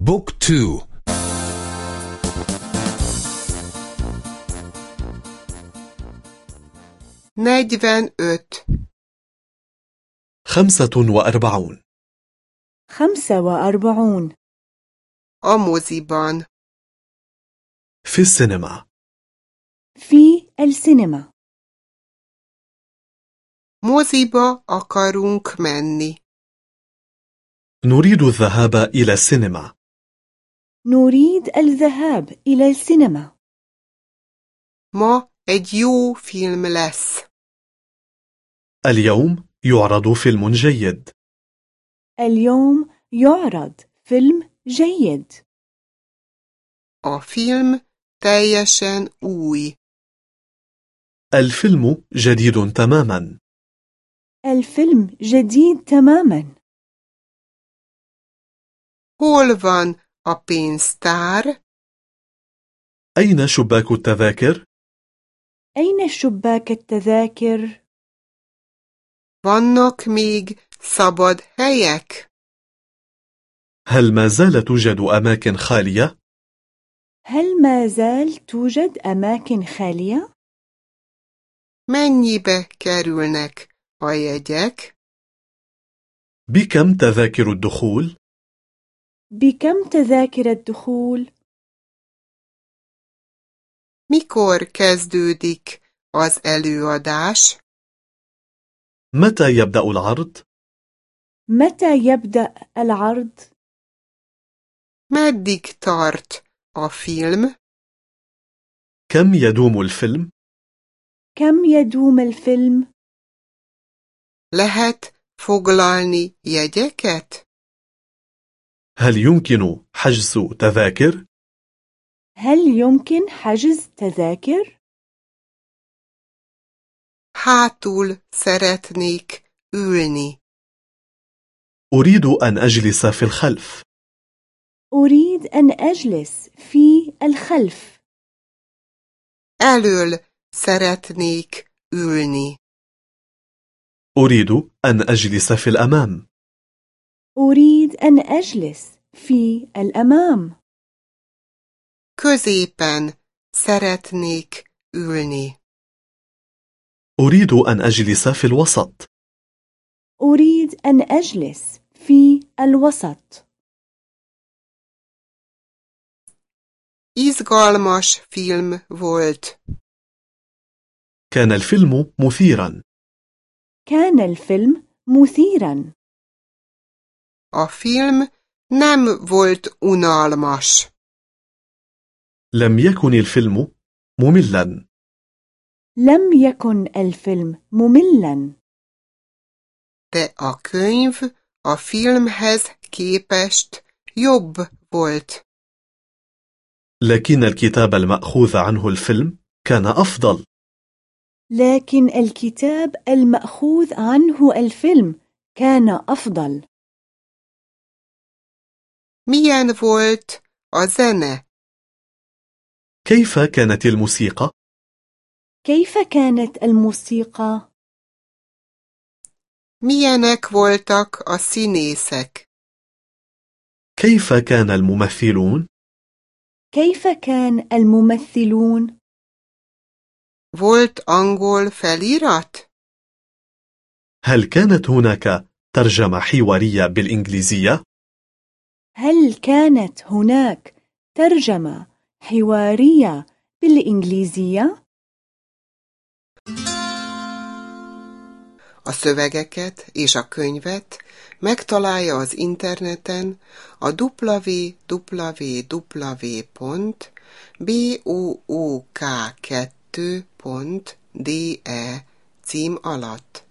Book two. negyvenöt خمسة وأربعون. خمسة وأربعون. A moziban. في السينما. في السينما. Moziba akarunk menni. نريد الذهاب إلى السينما. نريد الذهاب إلى السينما. egy jó film lesz. اليوم يعرض فيلم جيد. اليوم يعرض فيلم جيد. A film teljesen új. الفيلم جديد تماما. الفيلم جديد تماما. Hol van a pénztár? أين شباك التذاكر؟ أين شباك التذاكر؟ Vannak még szabad helyek? هل ما زال توجد أماكن خالية؟ هل ما زال توجد أماكن خالية؟ Mennyibe kerülnek a jegyek? بكم تذاكر الدخول؟ بكم تذاكر الدخول؟ Mikor kezdődik az előadás? متى يبدأ العرض؟ متى يبدأ العرض؟ Meddig tart a film? كم يدوم الفيلم؟ كم يدوم الفيلم؟ Lehet foglalni jegyeket? هل يمكن حجز تذاكر؟ هل يمكن حجز تذاكر؟ Hátul szeretnék ülni. أريد أن أجلس في الخلف أريد أن أجلس في الخلف. Elöl szeretnék ülni. أريد أن أجلس في الأمام أريد أن أجلس في الأمام. Középen szeretnék ülni. أريد أن أجلس في الوسط أريد أن أجلس في الوسط. Izgalmas film volt. كان الفيلم مثيرا كان الفيلم مثيرا. A film nem volt unalmas. لم يكن الفيلم مملا لم يكن الفيلم مملا. De a könyv a filmhez képest jobb volt. لكن الكتاب المأخوذ عنه الفيلم كان أفضل لكن الكتاب المأخوذ عنه الفيلم كان أفضل. Milyen volt a zene? كيف كانت الموسيقى؟ كيف كانت الموسيقى؟ Milyenek voltak a színészek? كيف كان الممثلون؟ كيف كان الممثلون؟ Volt angol felirat? هل كانت هناك ترجمة حوارية بالإنجليزية؟ هل كانت هناك ترجمة حوارية بالإنجليزية؟ A szövegeket és a könyvet megtalálja az interneten a www.book2.de cím alatt.